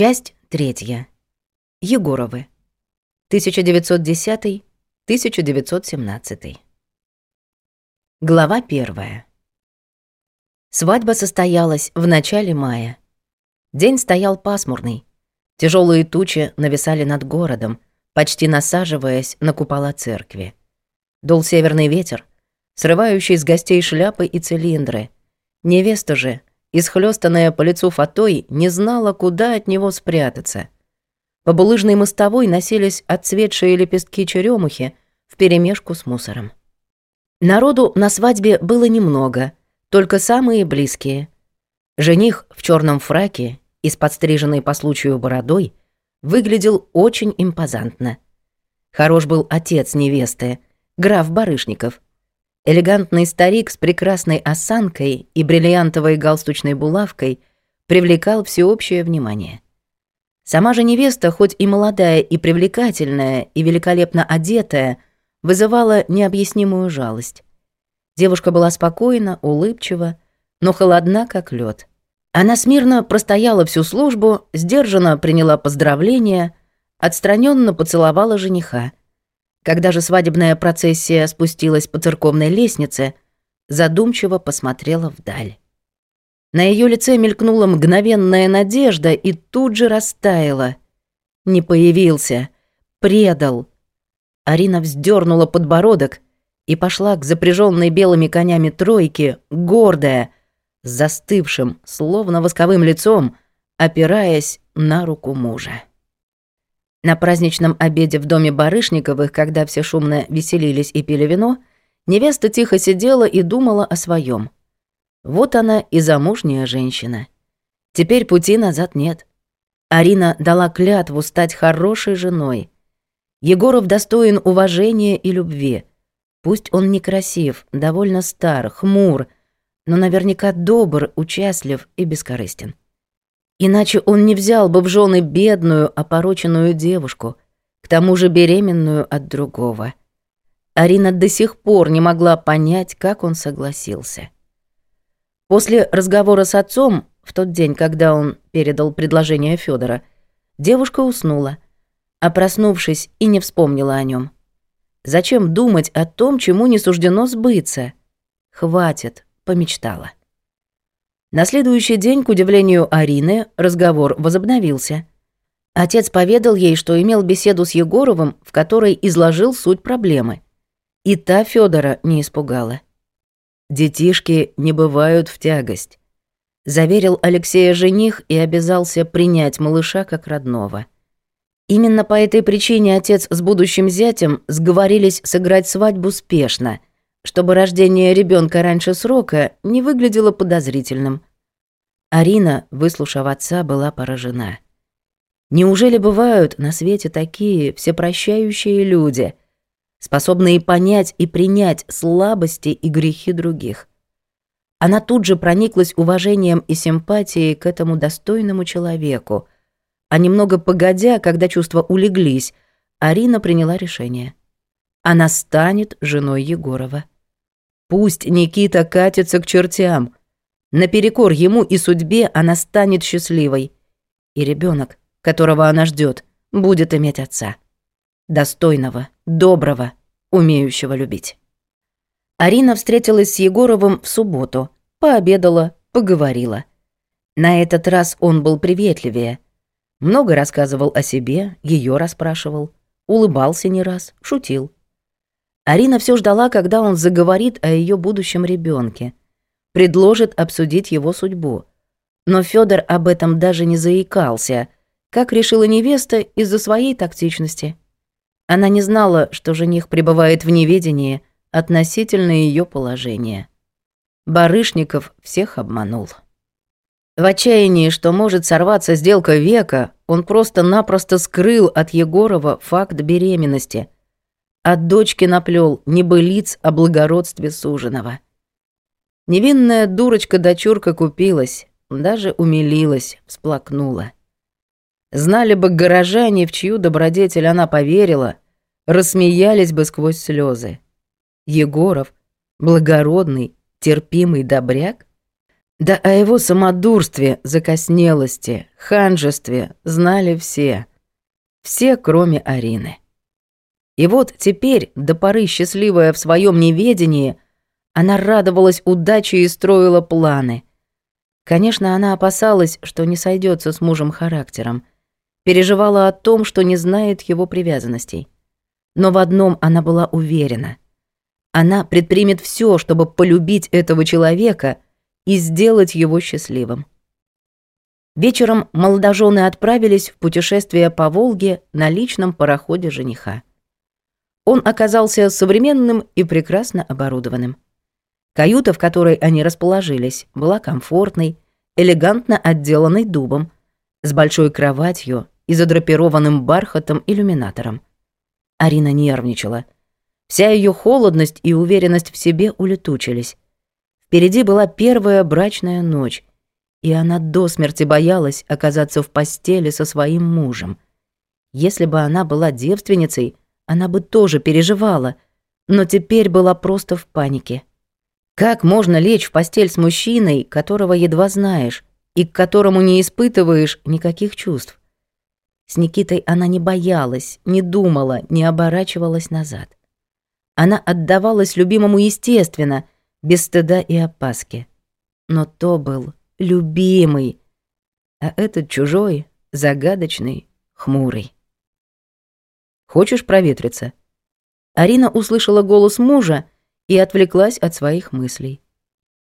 Часть третья. Егоровы. 1910-1917. Глава первая. Свадьба состоялась в начале мая. День стоял пасмурный. Тяжелые тучи нависали над городом, почти насаживаясь на купола церкви. Дул северный ветер, срывающий с гостей шляпы и цилиндры. Невеста же Исхлёстанная по лицу фатой не знала, куда от него спрятаться. По булыжной мостовой носились отцветшие лепестки черемухи вперемешку с мусором. Народу на свадьбе было немного, только самые близкие. Жених в черном фраке и с подстриженной по случаю бородой выглядел очень импозантно. Хорош был отец невесты, граф Барышников – Элегантный старик с прекрасной осанкой и бриллиантовой галстучной булавкой привлекал всеобщее внимание. Сама же невеста, хоть и молодая, и привлекательная, и великолепно одетая, вызывала необъяснимую жалость. Девушка была спокойна, улыбчива, но холодна, как лед. Она смирно простояла всю службу, сдержанно приняла поздравления, отстраненно поцеловала жениха – когда же свадебная процессия спустилась по церковной лестнице, задумчиво посмотрела вдаль. На ее лице мелькнула мгновенная надежда и тут же растаяла. Не появился, предал. Арина вздернула подбородок и пошла к запряженной белыми конями тройке, гордая, с застывшим, словно восковым лицом, опираясь на руку мужа. На праздничном обеде в доме Барышниковых, когда все шумно веселились и пили вино, невеста тихо сидела и думала о своем. Вот она и замужняя женщина. Теперь пути назад нет. Арина дала клятву стать хорошей женой. Егоров достоин уважения и любви. Пусть он некрасив, довольно стар, хмур, но наверняка добр, участлив и бескорыстен. Иначе он не взял бы в жены бедную, опороченную девушку, к тому же беременную от другого. Арина до сих пор не могла понять, как он согласился. После разговора с отцом, в тот день, когда он передал предложение Федора, девушка уснула, а проснувшись и не вспомнила о нем. Зачем думать о том, чему не суждено сбыться? Хватит, помечтала. На следующий день, к удивлению Арины, разговор возобновился. Отец поведал ей, что имел беседу с Егоровым, в которой изложил суть проблемы. И та Федора не испугала. «Детишки не бывают в тягость», — заверил Алексея жених и обязался принять малыша как родного. Именно по этой причине отец с будущим зятем сговорились сыграть свадьбу спешно — чтобы рождение ребенка раньше срока не выглядело подозрительным. Арина, выслушав отца, была поражена. Неужели бывают на свете такие всепрощающие люди, способные понять и принять слабости и грехи других? Она тут же прониклась уважением и симпатией к этому достойному человеку. А немного погодя, когда чувства улеглись, Арина приняла решение она станет женой Егорова. Пусть Никита катится к чертям. Наперекор ему и судьбе она станет счастливой. И ребенок, которого она ждет, будет иметь отца. Достойного, доброго, умеющего любить. Арина встретилась с Егоровым в субботу, пообедала, поговорила. На этот раз он был приветливее. Много рассказывал о себе, ее расспрашивал, улыбался не раз, шутил. Арина все ждала, когда он заговорит о ее будущем ребенке, предложит обсудить его судьбу. Но Федор об этом даже не заикался, как решила невеста из-за своей тактичности. Она не знала, что жених пребывает в неведении относительно ее положения. Барышников всех обманул. В отчаянии, что может сорваться сделка века, он просто-напросто скрыл от Егорова факт беременности – от дочки наплел небылиц о благородстве суженого. Невинная дурочка-дочурка купилась, даже умилилась, всплакнула. Знали бы горожане, в чью добродетель она поверила, рассмеялись бы сквозь слезы. Егоров, благородный, терпимый добряк? Да о его самодурстве, закоснелости, ханжестве знали все. Все, кроме Арины. И вот теперь, до поры счастливая в своем неведении, она радовалась удаче и строила планы. Конечно, она опасалась, что не сойдется с мужем характером, переживала о том, что не знает его привязанностей. Но в одном она была уверена. Она предпримет все, чтобы полюбить этого человека и сделать его счастливым. Вечером молодожены отправились в путешествие по Волге на личном пароходе жениха. Он оказался современным и прекрасно оборудованным. Каюта, в которой они расположились, была комфортной, элегантно отделанной дубом, с большой кроватью и задрапированным бархатом иллюминатором. Арина нервничала. Вся ее холодность и уверенность в себе улетучились. Впереди была первая брачная ночь, и она до смерти боялась оказаться в постели со своим мужем. Если бы она была девственницей — она бы тоже переживала, но теперь была просто в панике. Как можно лечь в постель с мужчиной, которого едва знаешь, и к которому не испытываешь никаких чувств? С Никитой она не боялась, не думала, не оборачивалась назад. Она отдавалась любимому естественно, без стыда и опаски. Но то был любимый, а этот чужой, загадочный, хмурый. Хочешь проветриться?» Арина услышала голос мужа и отвлеклась от своих мыслей.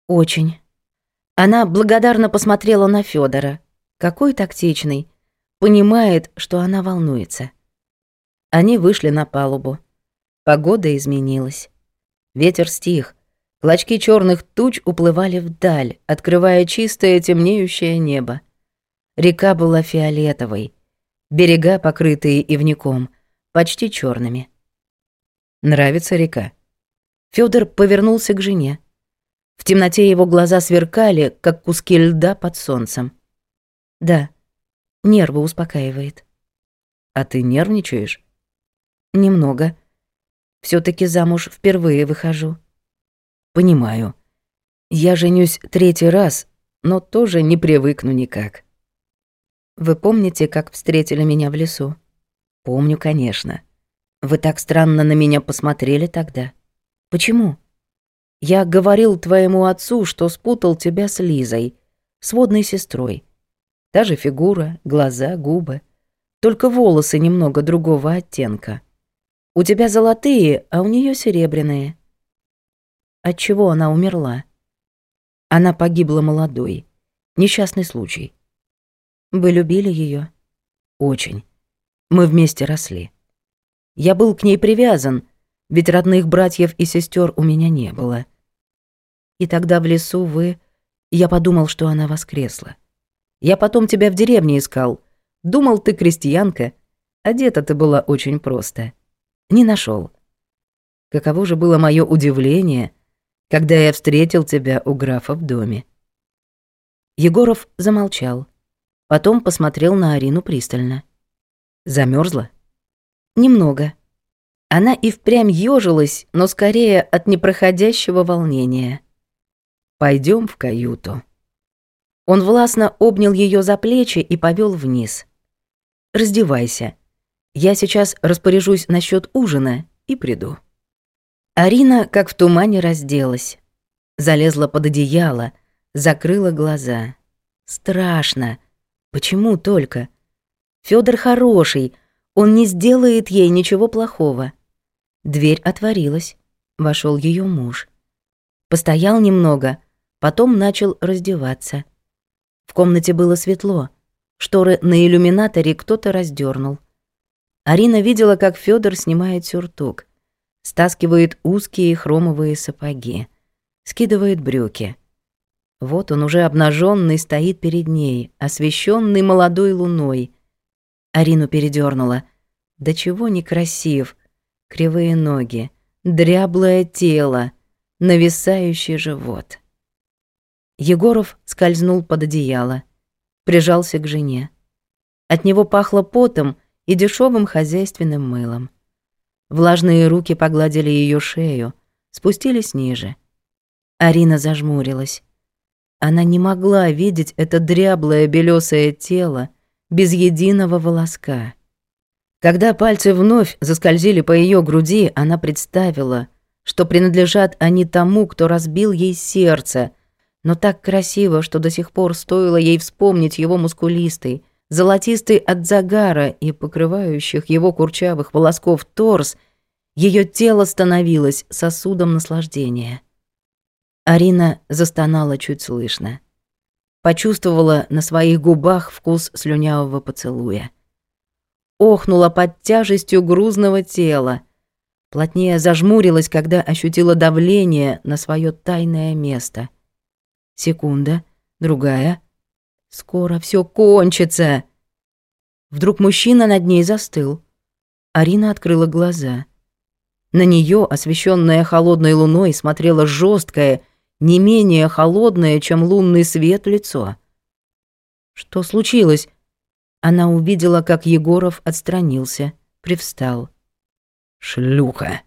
«Очень». Она благодарно посмотрела на Федора. Какой тактичный. Понимает, что она волнуется. Они вышли на палубу. Погода изменилась. Ветер стих. Клочки черных туч уплывали вдаль, открывая чистое темнеющее небо. Река была фиолетовой. Берега, покрытые ивником. — почти черными. «Нравится река». Федор повернулся к жене. В темноте его глаза сверкали, как куски льда под солнцем. «Да, нервы успокаивает». «А ты нервничаешь?» «Немного. все таки замуж впервые выхожу». «Понимаю. Я женюсь третий раз, но тоже не привыкну никак». «Вы помните, как встретили меня в лесу?» Помню, конечно. Вы так странно на меня посмотрели тогда. Почему? Я говорил твоему отцу, что спутал тебя с Лизой, с водной сестрой. Та же фигура, глаза, губы. Только волосы немного другого оттенка. У тебя золотые, а у нее серебряные. От чего она умерла? Она погибла молодой. Несчастный случай. Вы любили ее? Очень. Мы вместе росли. Я был к ней привязан, ведь родных братьев и сестер у меня не было. И тогда в лесу вы... Я подумал, что она воскресла. Я потом тебя в деревне искал. Думал, ты крестьянка. Одета ты была очень просто. Не нашел. Каково же было мое удивление, когда я встретил тебя у графа в доме. Егоров замолчал. Потом посмотрел на Арину пристально. — Замерзла? Немного. Она и впрямь ежилась, но скорее от непроходящего волнения. Пойдем в каюту. Он властно обнял ее за плечи и повел вниз. Раздевайся. Я сейчас распоряжусь насчет ужина и приду. Арина, как в тумане, разделась. Залезла под одеяло, закрыла глаза. Страшно. Почему только? Федор хороший, он не сделает ей ничего плохого. Дверь отворилась. Вошел ее муж. Постоял немного, потом начал раздеваться. В комнате было светло. Шторы на иллюминаторе кто-то раздернул. Арина видела, как Федор снимает сюртук, стаскивает узкие хромовые сапоги, скидывает брюки. Вот он уже обнаженный стоит перед ней, освещенный молодой луной — Арину передернула. Да чего некрасив. Кривые ноги, дряблое тело, нависающий живот. Егоров скользнул под одеяло, прижался к жене. От него пахло потом и дешевым хозяйственным мылом. Влажные руки погладили ее шею, спустились ниже. Арина зажмурилась. Она не могла видеть это дряблое белёсое тело, без единого волоска. Когда пальцы вновь заскользили по ее груди, она представила, что принадлежат они тому, кто разбил ей сердце, но так красиво, что до сих пор стоило ей вспомнить его мускулистый, золотистый от загара и покрывающих его курчавых волосков торс, ее тело становилось сосудом наслаждения. Арина застонала чуть слышно почувствовала на своих губах вкус слюнявого поцелуя. Охнула под тяжестью грузного тела, плотнее зажмурилась, когда ощутила давление на свое тайное место. Секунда, другая. Скоро все кончится. Вдруг мужчина над ней застыл. Арина открыла глаза. На нее, освещенная холодной луной, смотрела жесткое, не менее холодное, чем лунный свет, лицо. «Что случилось?» Она увидела, как Егоров отстранился, привстал. «Шлюха!»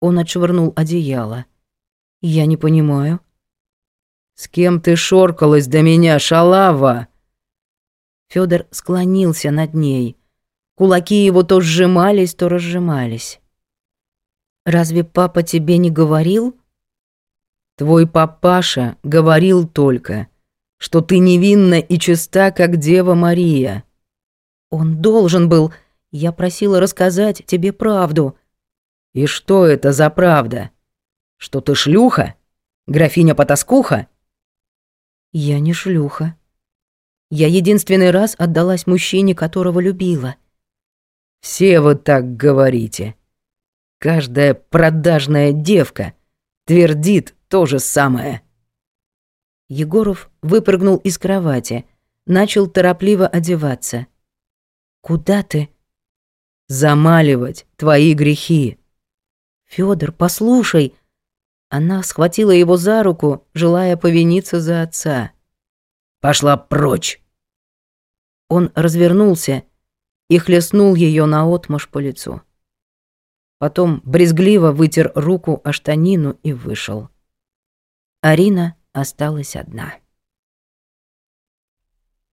Он отшвырнул одеяло. «Я не понимаю». «С кем ты шоркалась до меня, шалава?» Фёдор склонился над ней. Кулаки его то сжимались, то разжимались. «Разве папа тебе не говорил?» Твой папаша говорил только, что ты невинна и чиста, как Дева Мария. Он должен был... Я просила рассказать тебе правду. И что это за правда? Что ты шлюха? Графиня-потаскуха? Я не шлюха. Я единственный раз отдалась мужчине, которого любила. Все вы так говорите. Каждая продажная девка твердит, то же самое». Егоров выпрыгнул из кровати, начал торопливо одеваться. «Куда ты?» «Замаливать твои грехи». «Фёдор, послушай!» Она схватила его за руку, желая повиниться за отца. «Пошла прочь!» Он развернулся и хлестнул её наотмашь по лицу. Потом брезгливо вытер руку о штанину и вышел. Арина осталась одна.